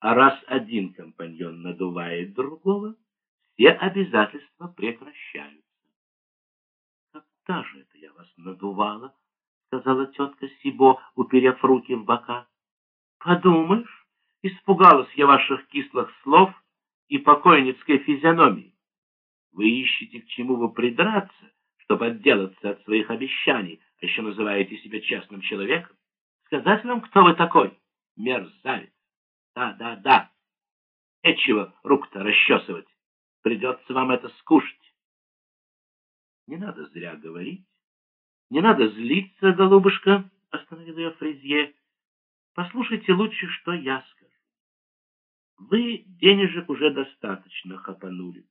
А раз один компаньон надувает другого, все обязательства прекращаются. — Когда же это я вас надувала? — сказала тетка Сибо, уперев руки в бока. — Подумаешь, испугалась я ваших кислых слов и покойницкой физиономии. Вы ищете, к чему вы придраться, чтобы отделаться от своих обещаний, а еще называете себя честным человеком? Сказать вам, кто вы такой? Мерзавец. Да, да, да. Нечего рук-то расчесывать. Придется вам это скушать. Не надо зря говорить. Не надо злиться, голубушка, — остановил ее Фрезье. Послушайте лучше, что я скажу. Вы денежек уже достаточно хапанули.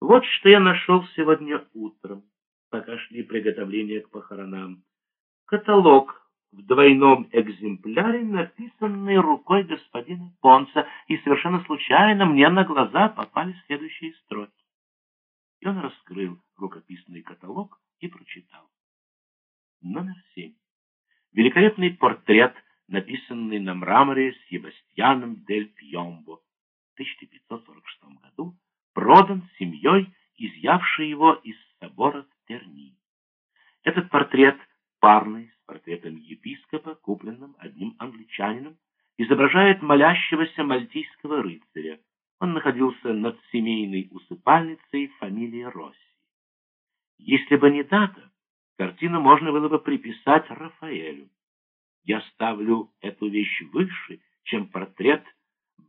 Вот что я нашел сегодня утром, пока шли приготовления к похоронам. Каталог в двойном экземпляре, написанный рукой господина Понца, и совершенно случайно мне на глаза попали следующие строки. И он раскрыл рукописный каталог и прочитал. Номер семь. Великолепный портрет, написанный на мраморе Себастьяном дель Пьомбо в 1546 году, продан семьей, изъявшей его из собора в Терни. Этот портрет парный с портретом епископа, купленным одним англичанином, изображает молящегося мальтийского рыцаря. Он находился над семейной усыпальницей фамилии Росси. Если бы не дата, картину можно было бы приписать Рафаэлю. Я ставлю эту вещь выше, чем портрет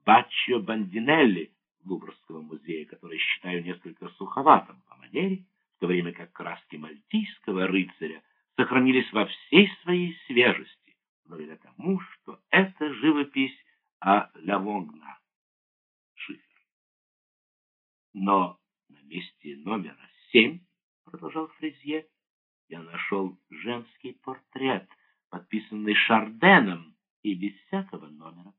Баччо Бандинелли Луврского музея, который считаю несколько суховатым по манере, в то время как краски мальтийского рыцаря сохранились во всей своей свежести, благодаря тому, что это живопись а Лавонгна, Шифер. Но на месте номера семь, продолжал Фрезье, я нашел женский портрет, подписанный Шарденом и без всякого номера.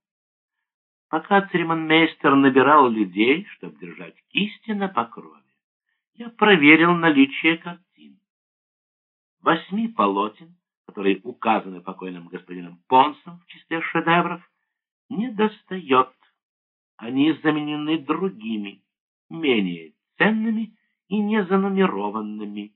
Пока церемонмейстер набирал людей, чтобы держать кисти на покрове, я проверил наличие картин восьми полотен, которые указаны покойным господином Понсом в числе шедевров, не достает. Они заменены другими, менее ценными и не занумерованными.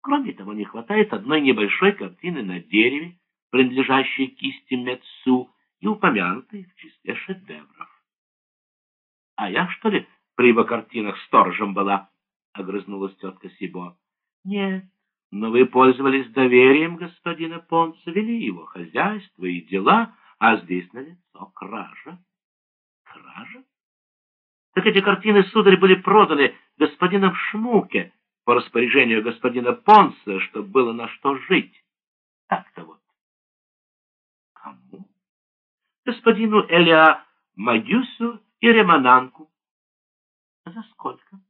Кроме того, не хватает одной небольшой картины на дереве, принадлежащей кисти Мецу и упомянутой в числе шедевров. — А я, что ли, при его картинах сторожем была? — огрызнулась тетка Сибо. — Нет, но вы пользовались доверием господина Понца, вели его хозяйство и дела, а здесь налицо кража. Кража? Так эти картины, сударь, были проданы господином Шмуке по распоряжению господина Понца, чтобы было на что жить. Так-то вот. Кому? Господину Элиа Магюсу и Ремананку. За сколько?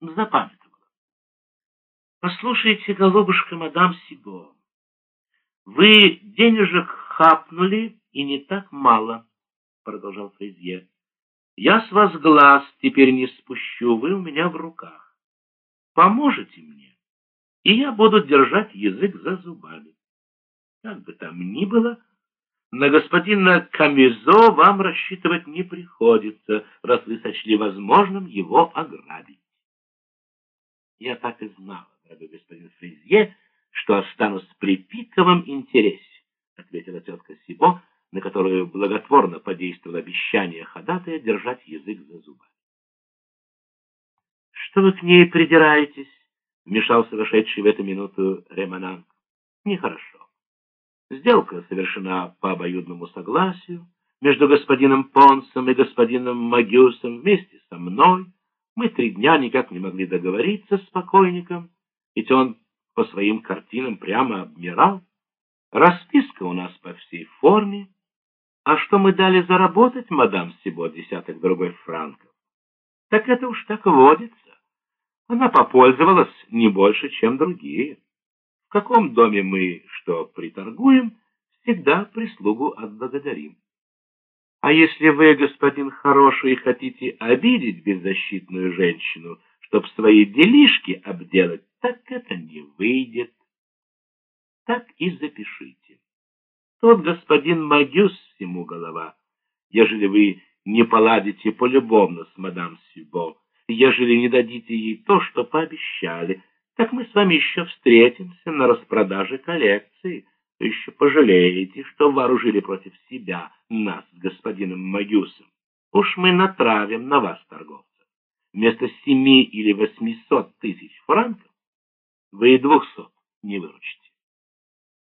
За память. Послушайте, голубушка, мадам Сибо, вы денежек хапнули, и не так мало, — продолжал Фрезье. Я с вас глаз теперь не спущу, вы у меня в руках. Поможете мне, и я буду держать язык за зубами. Как бы там ни было, на господина Камизо вам рассчитывать не приходится, раз вы сочли возможным его ограбить. Я так и знал дорогой господин Фризье, что останусь при пиковом интересе, — ответила тетка Сибо, на которую благотворно подействовало обещание ходатая держать язык за зубами. — Что вы к ней придираетесь? — вмешался вошедший в эту минуту Ремананг. — Нехорошо. Сделка совершена по обоюдному согласию между господином Понсом и господином Магюсом вместе со мной. Мы три дня никак не могли договориться с покойником, ведь он по своим картинам прямо обмирал. Расписка у нас по всей форме. А что мы дали заработать, мадам Сибо, десяток другой франков? Так это уж так водится. Она попользовалась не больше, чем другие. В каком доме мы что приторгуем, всегда прислугу отблагодарим. А если вы, господин хороший, хотите обидеть беззащитную женщину, чтоб свои делишки обделать, так это не выйдет. Так и запишите. Тот господин Магюс всему голова. Ежели вы не поладите полюбовно с мадам Сибо, ежели не дадите ей то, что пообещали, так мы с вами еще встретимся на распродаже коллекции. Вы еще пожалеете, что вооружили против себя нас с господином Магюсом. Уж мы натравим на вас, торговца. Вместо семи или восьмисот тысяч франков вы и двухсот не выручите.